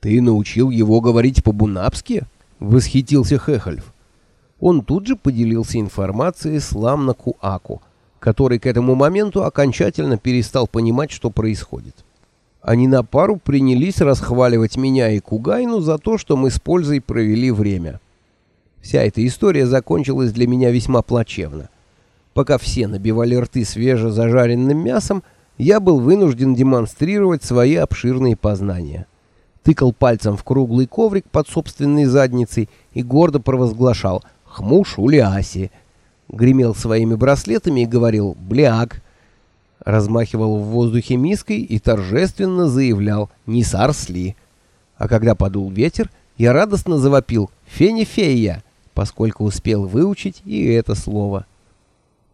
«Ты научил его говорить по-бунапски?» — восхитился Хехельф. Он тут же поделился информацией с Ламнаку Аку, который к этому моменту окончательно перестал понимать, что происходит. Они на пару принялись расхваливать меня и Кугайну за то, что мы с пользой провели время. Вся эта история закончилась для меня весьма плачевно. Пока все набивали рты свежезажаренным мясом, я был вынужден демонстрировать свои обширные познания. Тыкал пальцем в круглый коврик под собственной задницей и гордо провозглашал «Хмуш уляси!» Гремел своими браслетами и говорил «Бляк!» размахивал в воздухе миской и торжественно заявлял «Не сарсли!». А когда подул ветер, я радостно завопил «Фенефея!», поскольку успел выучить и это слово.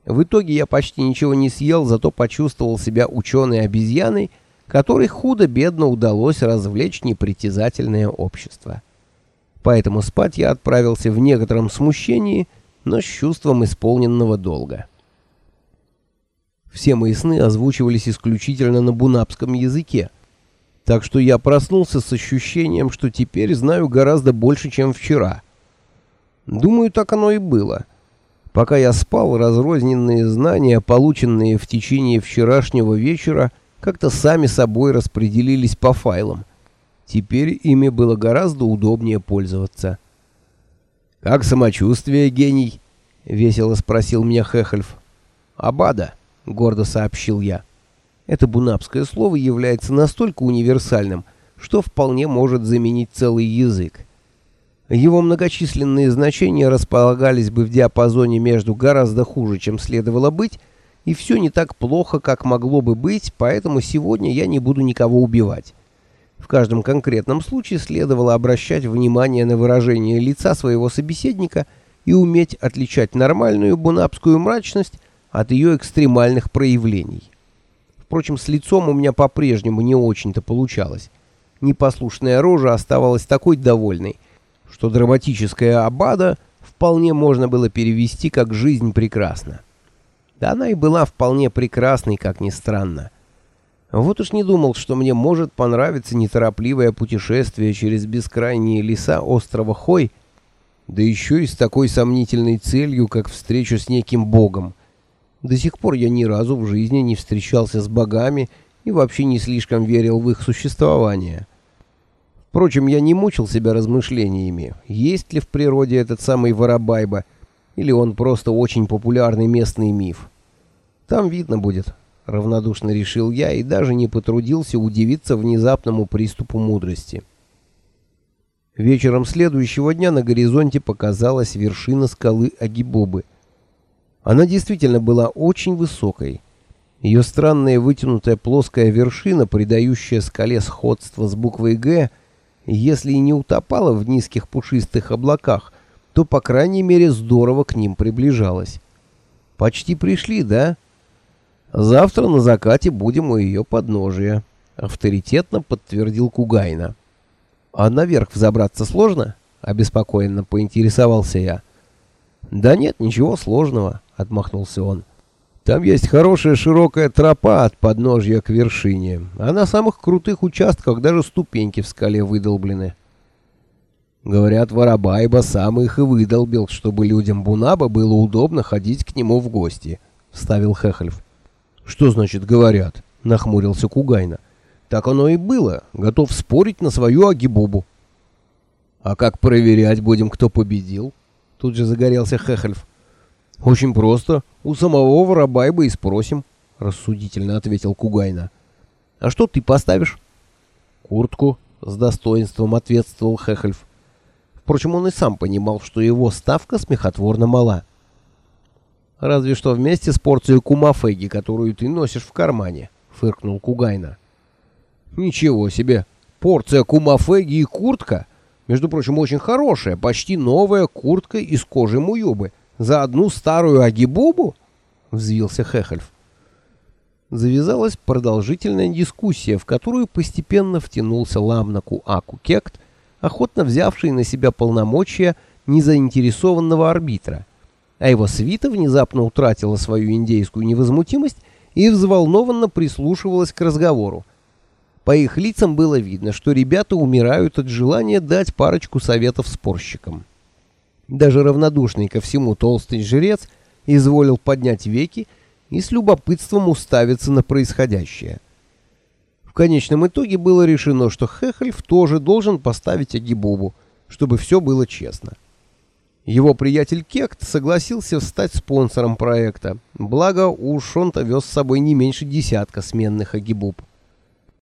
В итоге я почти ничего не съел, зато почувствовал себя ученой-обезьяной, которой худо-бедно удалось развлечь непритязательное общество. Поэтому спать я отправился в некотором смущении, но с чувством исполненного долга. Все мои сны озвучивались исключительно на бунапском языке, так что я проснулся с ощущением, что теперь знаю гораздо больше, чем вчера. Думаю, так оно и было. Пока я спал, разрозненные знания, полученные в течение вчерашнего вечера, как-то сами собой распределились по файлам. Теперь ими было гораздо удобнее пользоваться. «Как самочувствие, гений?» — весело спросил меня Хехельф. «Абада», — гордо сообщил я. Это бунапское слово является настолько универсальным, что вполне может заменить целый язык. Его многочисленные значения располагались бы в диапазоне между гораздо хуже, чем следовало быть, и все не так плохо, как могло бы быть, поэтому сегодня я не буду никого убивать. В каждом конкретном случае следовало обращать внимание на выражение лица своего собеседника и уметь отличать нормальную бунапскую мрачность от ее экстремальных проявлений. Впрочем, с лицом у меня по-прежнему не очень-то получалось. Непослушная рожа оставалась такой довольной, что драматическая абада вполне можно было перевести как «жизнь прекрасна». Да она и была вполне прекрасной, как ни странно. Вот уж не думал, что мне может понравиться неторопливое путешествие через бескрайние леса острова Хой, да еще и с такой сомнительной целью, как встреча с неким богом. До сих пор я ни разу в жизни не встречался с богами и вообще не слишком верил в их существование. Впрочем, я не мучил себя размышлениями, есть ли в природе этот самый Воробайба, или он просто очень популярный местный миф. Там видно будет, равнодушно решил я и даже не потрудился удивиться внезапному приступу мудрости. Вечером следующего дня на горизонте показалась вершина скалы Агибобы. Она действительно была очень высокой. Ее странная вытянутая плоская вершина, придающая скале сходство с буквой «Г», если и не утопала в низких пушистых облаках, то, по крайней мере, здорово к ним приближалась. «Почти пришли, да?» «Завтра на закате будем у ее подножия», — авторитетно подтвердил Кугайна. «А наверх взобраться сложно?» — обеспокоенно поинтересовался я. «Да нет, ничего сложного», — отмахнулся он. Там есть хорошая широкая тропа от подножья к вершине, а на самых крутых участках даже ступеньки в скале выдолблены. Говорят, Воробайба сам их и выдолбил, чтобы людям Бунаба было удобно ходить к нему в гости, — вставил Хехельф. — Что значит «говорят»? — нахмурился Кугайна. — Так оно и было, готов спорить на свою Агибубу. — А как проверять будем, кто победил? Тут же загорелся Хехельф. — Очень просто. У самого Воробайба и спросим, — рассудительно ответил Кугайна. — А что ты поставишь? — Куртку, — с достоинством ответствовал Хехельф. Впрочем, он и сам понимал, что его ставка смехотворно мала. — Разве что вместе с порцией кумафеги, которую ты носишь в кармане, — фыркнул Кугайна. — Ничего себе! Порция кумафеги и куртка! Между прочим, очень хорошая, почти новая куртка из кожи муюбы — за одну старую агибубу? Взвился Хехельф. Завязалась продолжительная дискуссия, в которую постепенно втянулся Ламнаку Аку Кект, охотно взявший на себя полномочия незаинтересованного арбитра. А его свита внезапно утратила свою индейскую невозмутимость и взволнованно прислушивалась к разговору. По их лицам было видно, что ребята умирают от желания дать парочку советов спорщикам. Даже равнодушный ко всему толстый жрец изволил поднять веки и с любопытством уставиться на происходящее. Конечном итоге было решено, что Хехельф тоже должен поставить Агибубу, чтобы все было честно. Его приятель Кект согласился стать спонсором проекта, благо уж он-то вез с собой не меньше десятка сменных Агибуб.